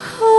Oh.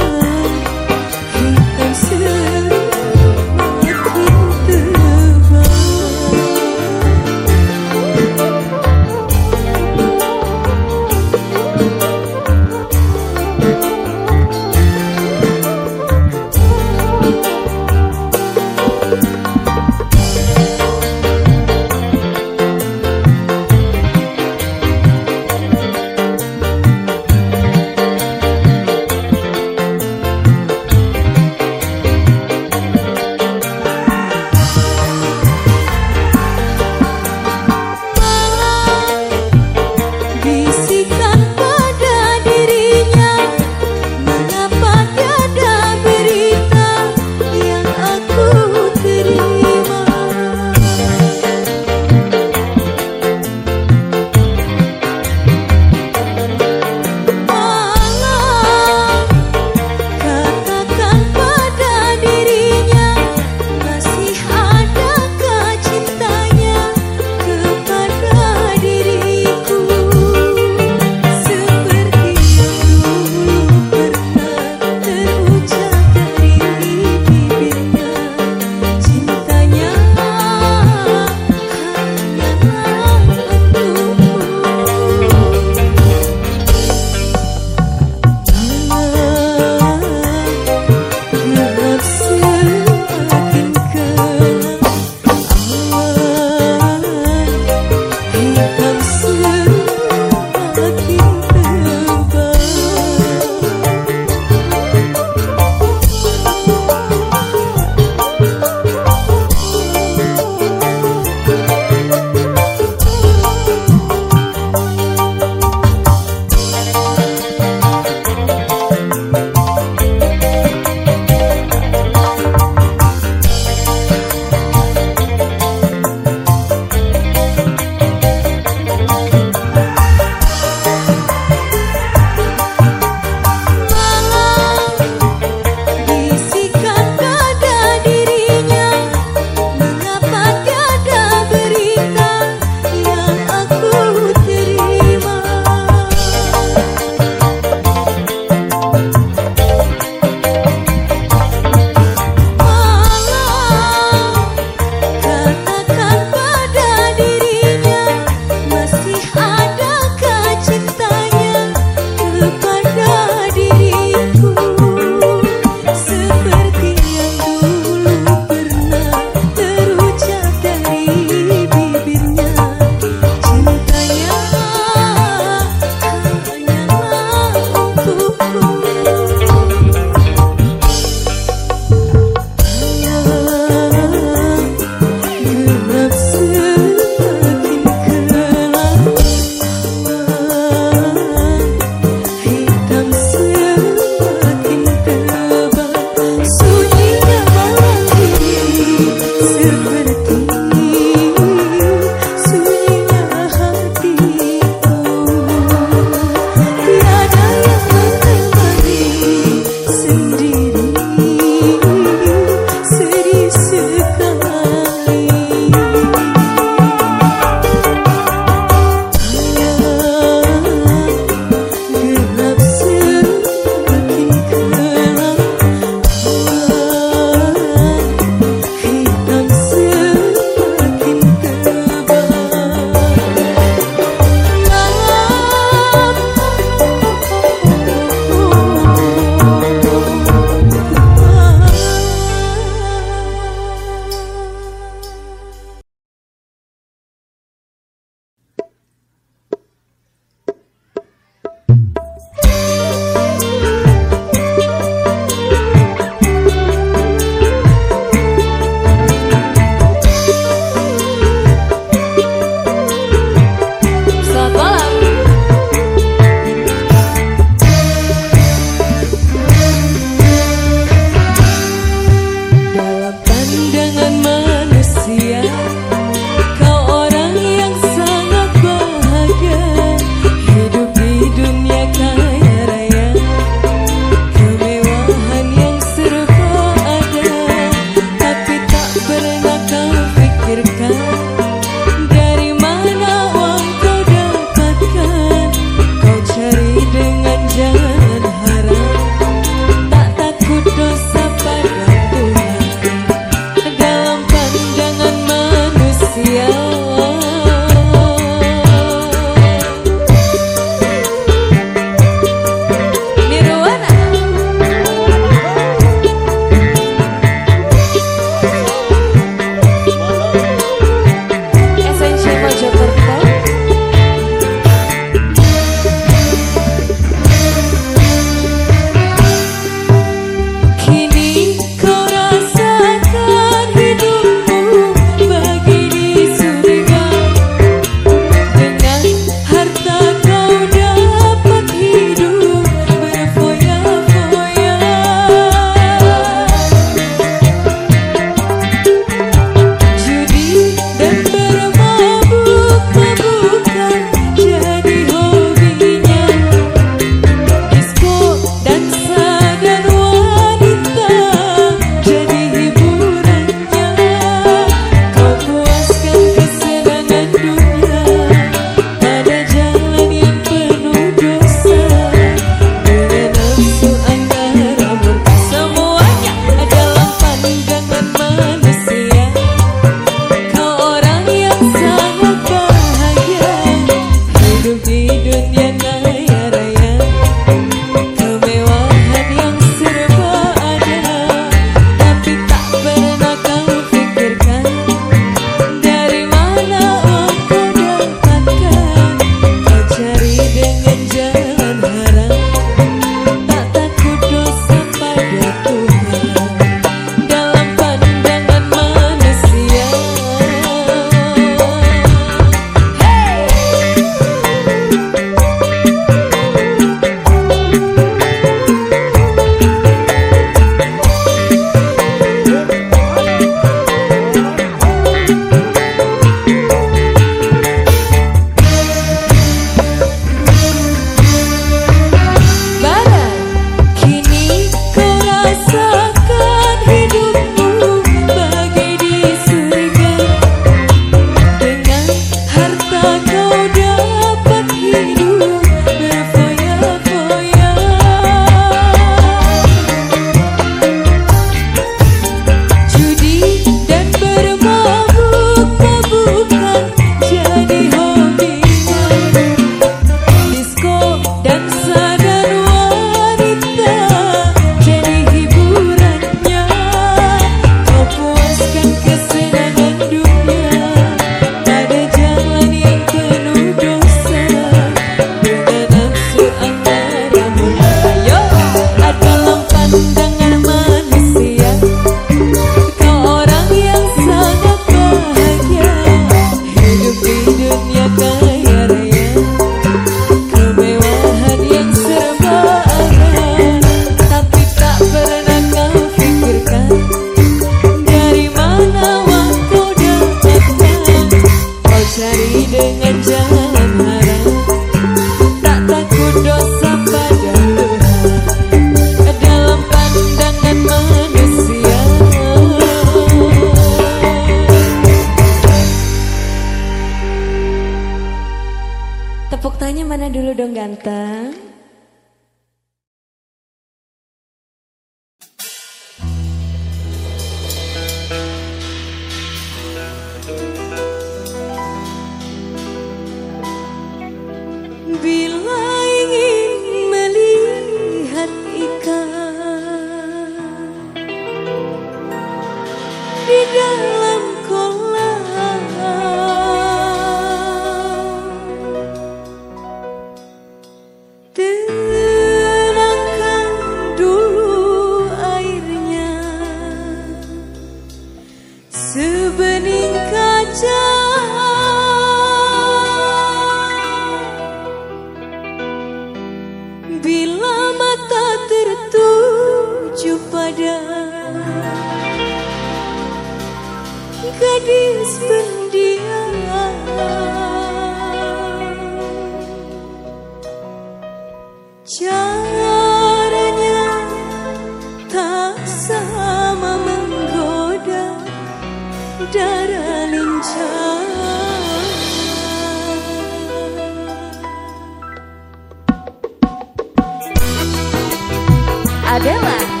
Adela.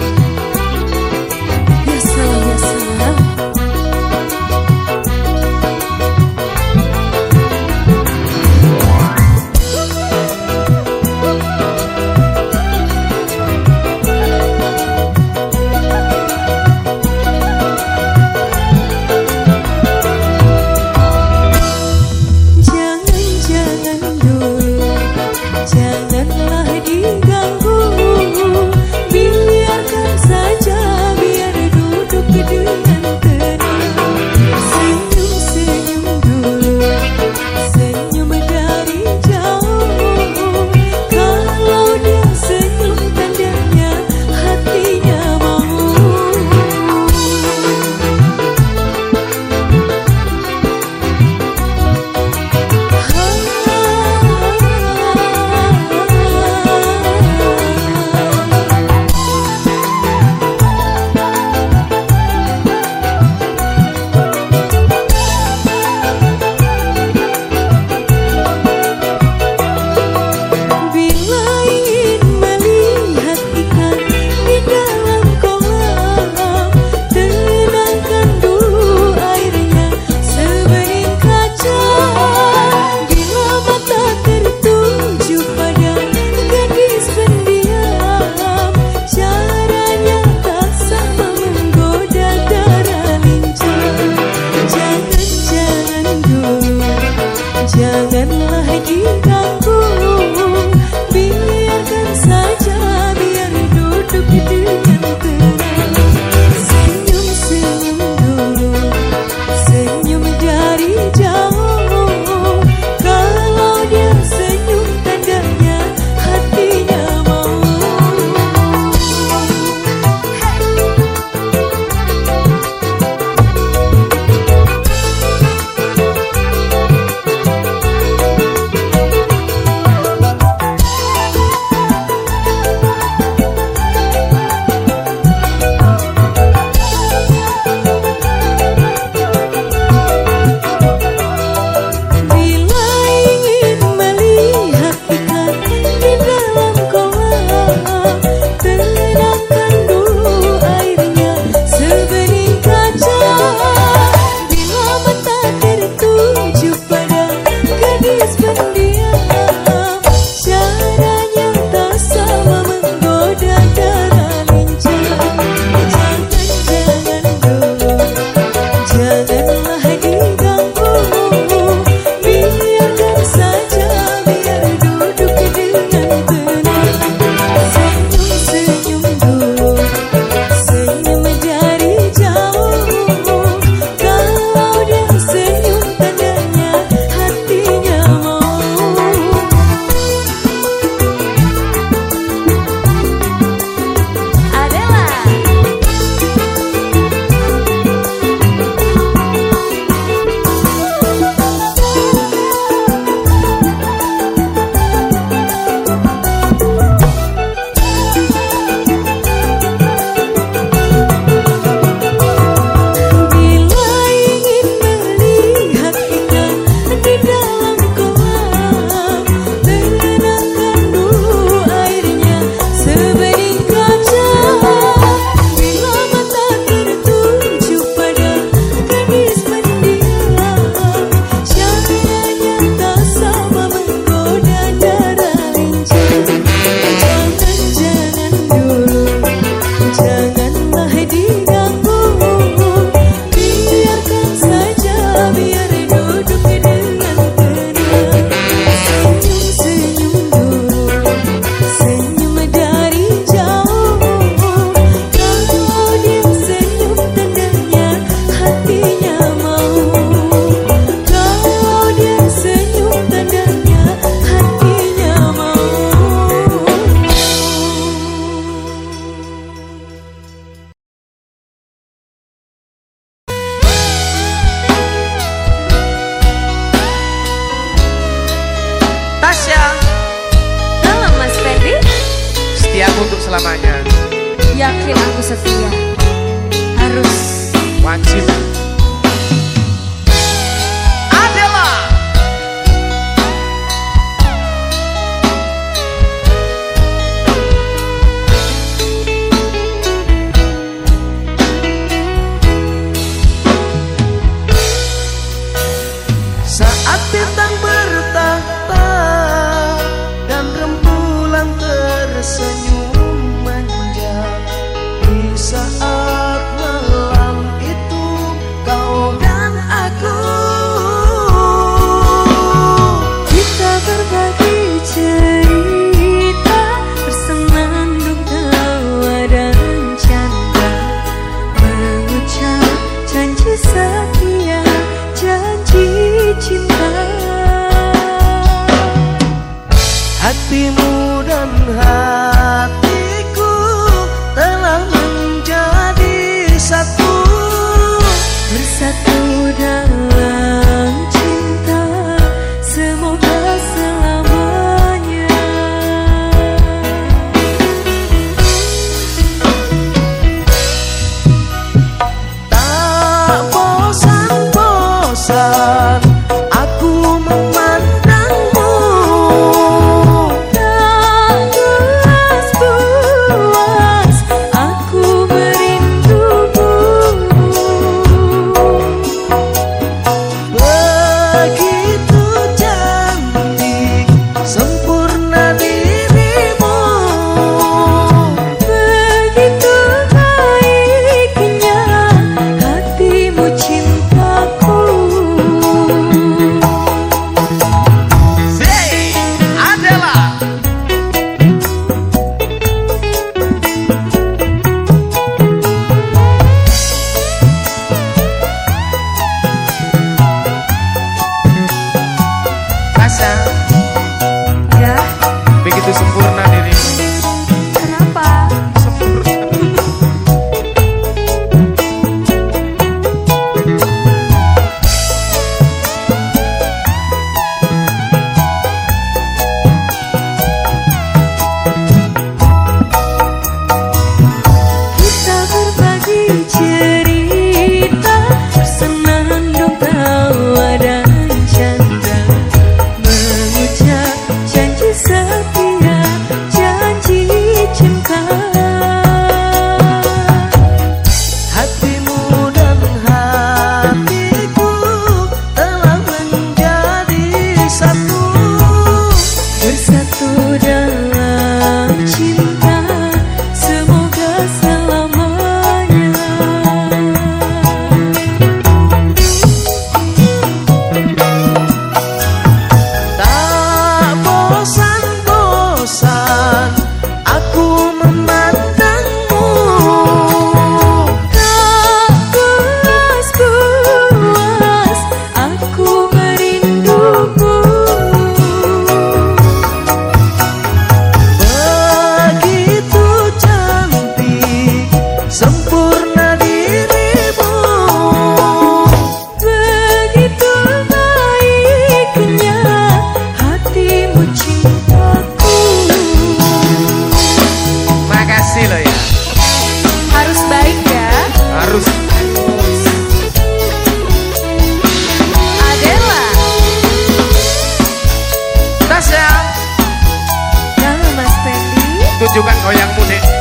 Tunjukkan có dek Aku nggak